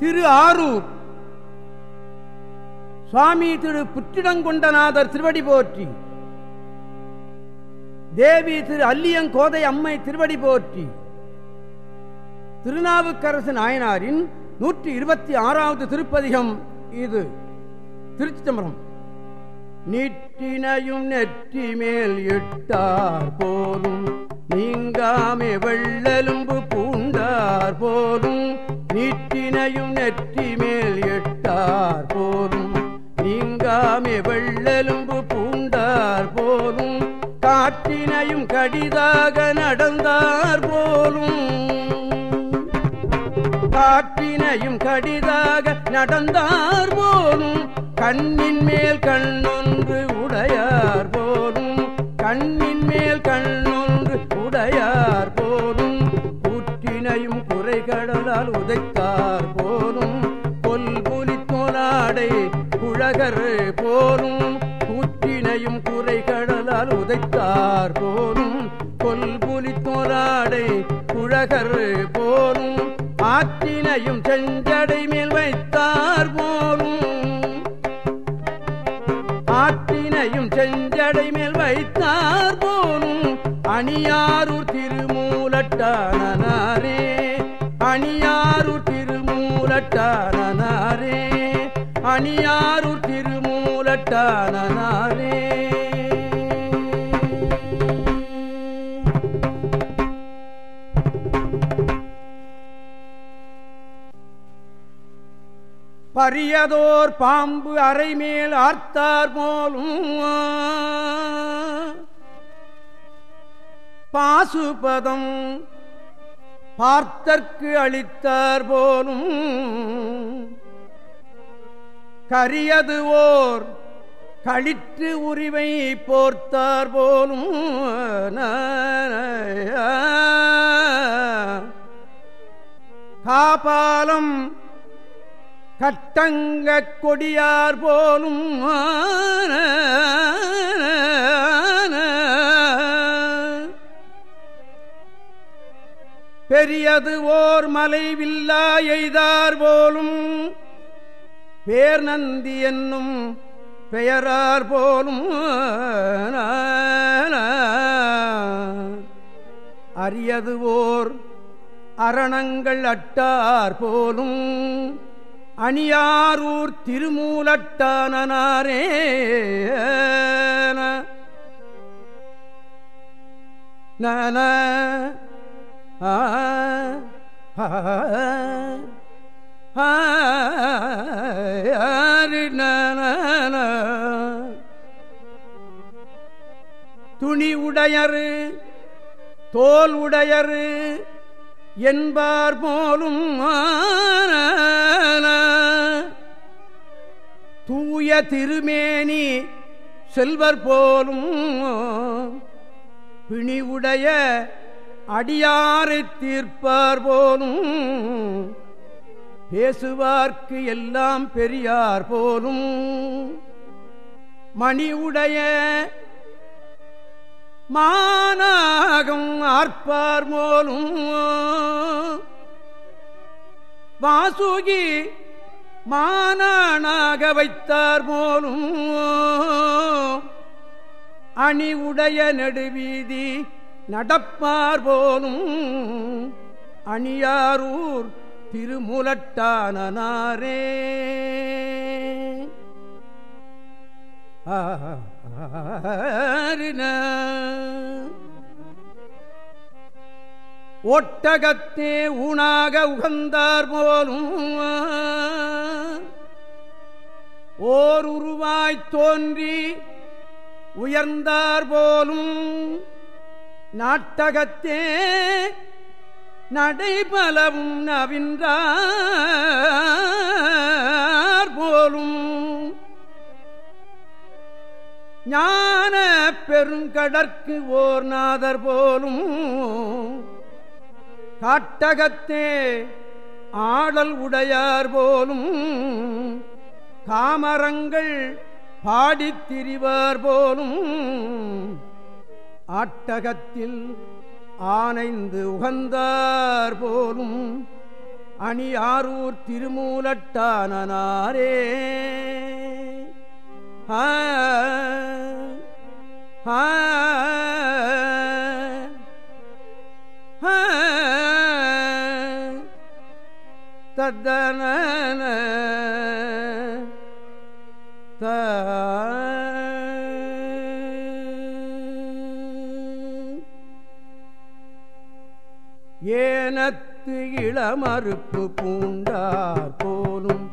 திரு ஆரூர். சுவாமி திரு புற்றிடங்கொண்டநாதர் திருவடி போற்றி. தேவி திரு அல்லியங்கோதை அம்மை திருவடி போற்றி. திருநாவுக்கரசு நாயனாரின் நூற்றி இருபத்தி ஆறாவது திருப்பதிகம் இது. திருச்சி தம்பரம் நீட்டினையும் நெற்றி மேல் இட்டார் போலும் நீங்காமே வெள்ளெலும்பு பூண்டார் போலும் நீட்டினையும் நெற்றி மேல் எட்டார் போலும் நீங்காமே வெள்ளெலும்பு பூண்டார் போலும் காற்றினையும் கடிதாக நடந்தார் போலும். காற்றினையும் கடிதாக நடந்தார் போலும். கண்ணின் மேல் கண்ணொன்று உடையார் போலும். கண்ணின் மேல் கண்ணொன்று உடையார் போலும். கூற்றினையும் கடலால் உதைத்தார் போலும் கொல்புலி தோலாடை குழகர் போலும் கூற்றினையும் குறை கடலால் உதைத்தார் போலும் கொல்புலி தோலாடை குழகர் போலும் ஆற்றினையும் செஞ்சடை மேல் வைத்தார் போலும். ஆற்றினையும் செஞ்சடை மேல் வைத்தார் போலும் அணியாரூர் திருமூலட்டானே அணியாரு திருமூலட்டானே அணியாரு திருமூலட்டானே பரியதோர் பாம்பு அரைமேல் ஆர்த்தார் போலும். பாசுபதம் பார்த்தற்கு அளித்தார் போலும். கரியது ஓர் களிற்று உரிவை போர்த்தார் போலும். காபாலம் கட்டங்க கொடியார் போலும். பெரியது ஓர் மலை வில்லா எய்தார் போலும். பேர் நந்தி என்னும் பெயரார் போலும். அரியது ஓர் அரணங்கள் அட்டார் போலும். அணியாரூர் திருமூலட்டானனாரே. நன துணி உடையரு தோல் உடையரு என்பார் போலும் தூய திருமேனி செல்வர் போலும் பிணிவுடைய அடியாரை தீர்ப்பார் போலும் பேசுவார்க்கு எல்லாம் பெரியார் போலும். உடைய மானாகம் ஆர்ப்பார் போலும். வாசுகி மானானாக வைத்தார் போலும். அணி உடைய நடுவீதி நடப்பார் போலும் அணியாரூர் திருமுலட்டானே ஒட்டகத்தே ஊனாக உகந்தார் போலும் ஓர் உருவாய்த் தோன்றி உயர்ந்தார் போலும் நாட்டகத்தே நடைபலவும் நவின்றார் போலும். ஞான பெருங்கடற்கு ஓர் நாதர் போலும். காட்டகத்தே ஆடல் உடையார் போலும். காமரங்கள் பாடித் திரிவார் போலும். ஆட்டகத்தில் ஆனைந்து உகந்தார் போலும் அணியாரூர் திருமூலட்டானனாரே. ஆ தத்தன த இளமறுப்பு பூண்டார் போலும்.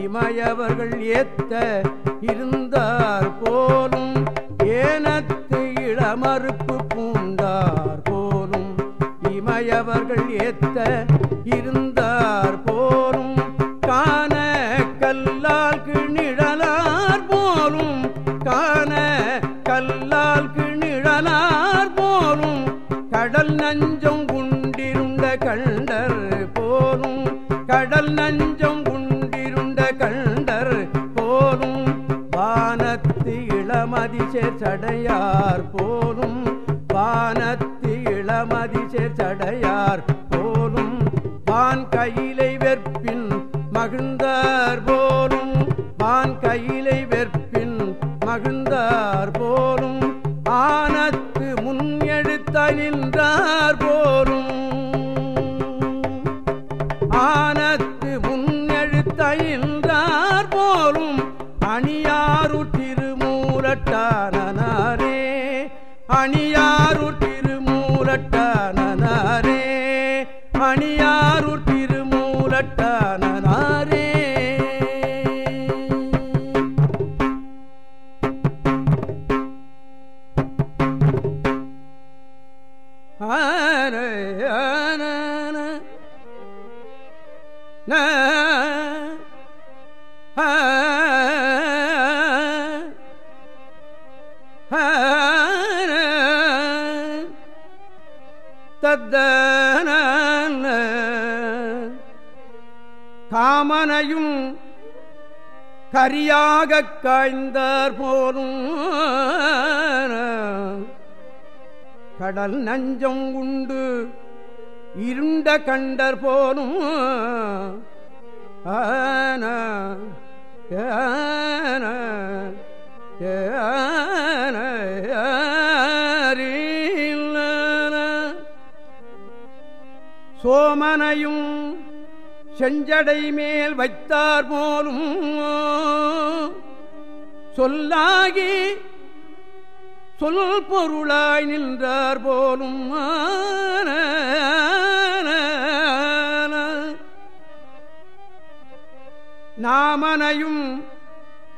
இமயவர்கள் ஏத்த இருந்தார் போலும். ஏனத்து இளமறுப்பு பூண்டார் போலும். இமயவர்கள் ஏத்த இருந்தார் போலும். வானத்து இளமதிசே சடையார் போலும் வான் கையிலை வெற்பின் மகிழ்ந்தார் போலும். வான் கையிலை வெற்பின் மகிழ்ந்தார் போலும். ஆனத்து முன் எழுத்த நின்றார் போலும். ஆனத்து முன் எழுத்த நின்றார் போலும். அணியாரு திருமூலட்டானே அணியாரு தத்தன காமனையும் கரியாக காய்ந்தார் போலும். கடல் நஞ்சம் உண்டு இருண்ட கண்டர் போலும். ஆன ஏ ஓமனையும் செஞ்சடை மேல் வைத்தார் போலும். சொல்லாகி சொல் பொருளாய் நின்றார் போலும். நாமனையும்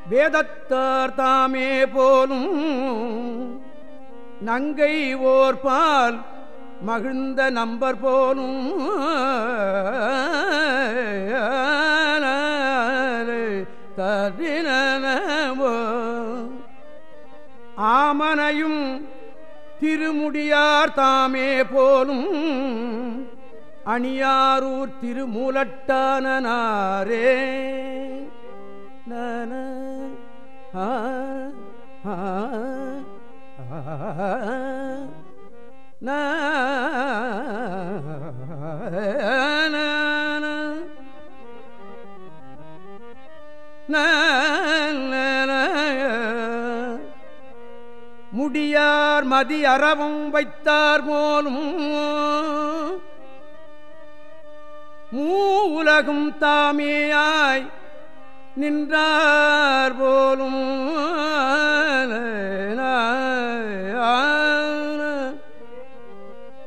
வேதத்தார் தாமே போலும். நங்கை ஓர்பால் மகிழ்ந்த நம்பர் போனும் தரினோ ஆமனையும் திருமுடியார் தாமே போலும். அணியாரூர் திருமூலட்டானனாரே. நன ஆ ஆ ந முடியார் மதி அறவும் வைத்தார் போலும். மூ உலகும் தாமேயாய் நின்றார் போலும். நான்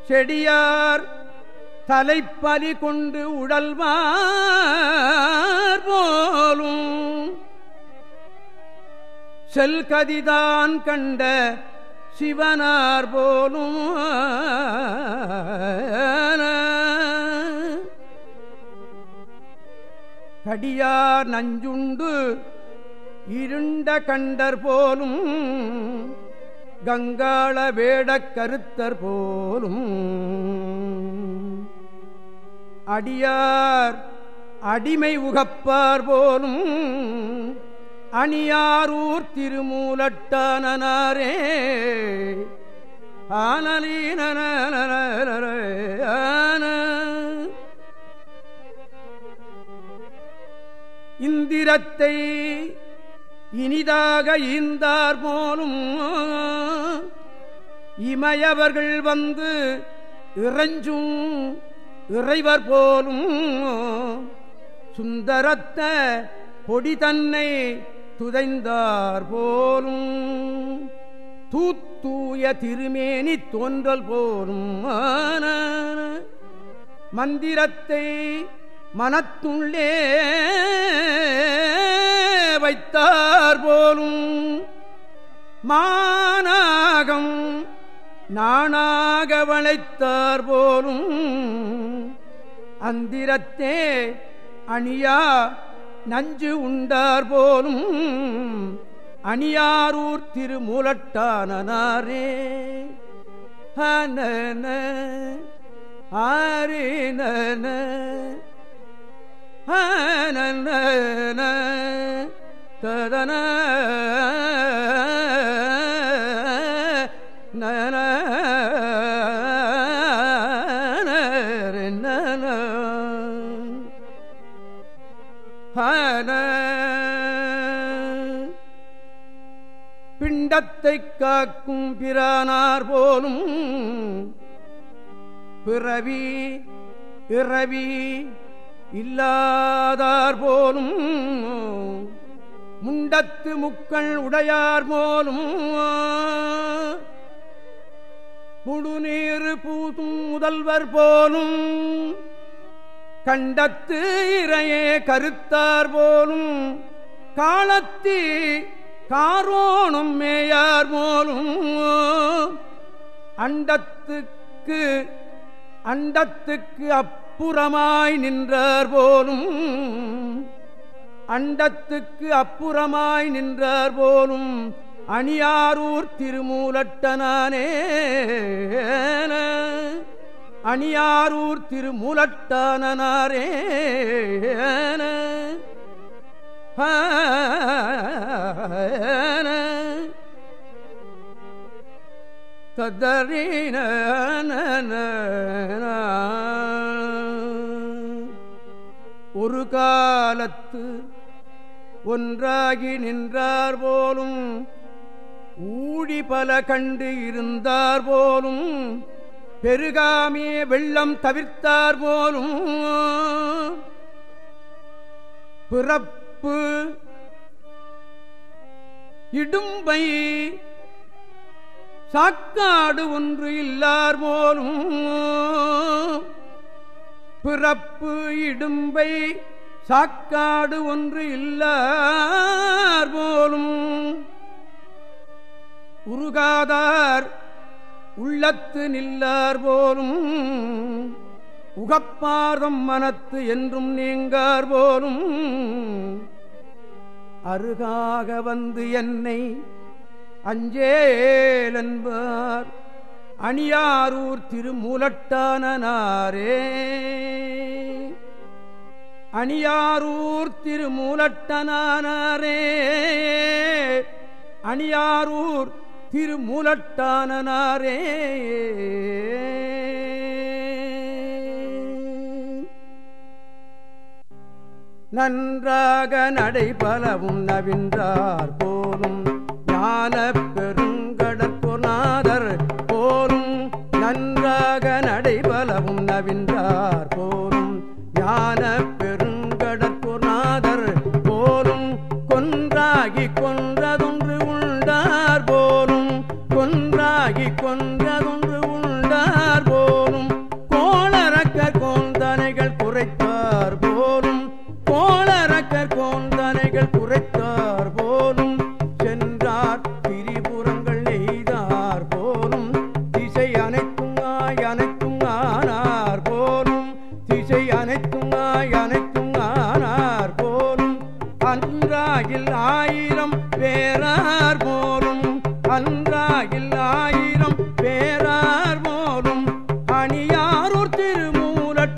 செடியார் தலைப்பலி கொண்டு உடல்வார் போலும். செல்கதிதான் கண்ட சிவனார் போலும். கடியார் நஞ்சுண்டு இருண்ட கண்டர் போலும். கங்காள வேடக் கருத்தர் போலும். அடியார் அடிமை உகப்பார் போலும். அணியாரூர் திருமூலட்டானே ஆனலீன இந்திரத்தை இனிதாக ஈந்தார் போலும் இமையவர்கள் வந்து இறைஞ்சும் இறைவர் போலும் சுந்தரத்த பொடி தன்னை துதைந்தார் போலும். தூத்தூய திருமேனி தோன்றல் போலும். மந்திரத்தை மனத்துள்ளே வைத்தார் போலும் மானாகம் நானாக வளைத்தார் போலும் அந்திரத்தே அணியா நஞ்சு உண்டார் போலும் அணியாரூர் திருமூலட்டானே ஹன ஆரின ததன நன பிண்டத்தை காக்கும் பிரானார் போலும் பிறவி இறவி இல்லாதார் போலும் முண்டத்து முக்கள் உடையார் போலும் முழுநீர் பூதும் முதல்வர் போலும் கண்டத்து இறையே கருத்தார் போலும் காலத்தி காரோணம் மேயார் போலும் அண்டத்துக்கு அண்டத்துக்கு அப்புறமாய் நின்றார் போலும் அண்டத்துக்கு அப்புறமாய் நின்றார் போலும் அணியாரூர் திருமூலட்டனானே. அணியாரூர் திருமூலட்டானனாரே ததறின ஒரு காலத்து ஒன்றாகி நின்றார் போலும் ஊழி பல கண்டு இருந்தார் போலும் பெருகாமே வெள்ளம் தவிர்த்தார் போலும். பிறப்பு இடும்பை சாக்காடு ஒன்று இல்லார் போலும் பிறப்பு இடும்பை சாக்காடு ஒன்று இல்ல போலும். உருகாதார் உள்ளத்து நில்லார் போலும். உகப்பார்தம் மனத்து என்றும் நீங்கார் போலும். அருகாக வந்து என்னை அஞ்சேலன்பார் அணியாரூர் திருமூலட்டானனாரே அணியாரூர் திருமூலட்டனானாரே. அணியாரூர் திருமூலட்டானனாரே. நன்றாக நடைபலவும் நவின்றார் போலும் ஞான பெருங்கடற்குநாதர் போலும் நன்றாக நடைபலவும் நவின்றார்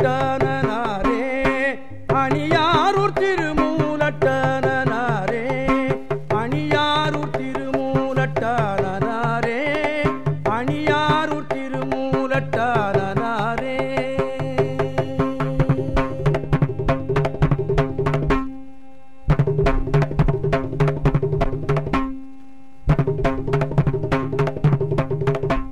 திருமூலட்டானே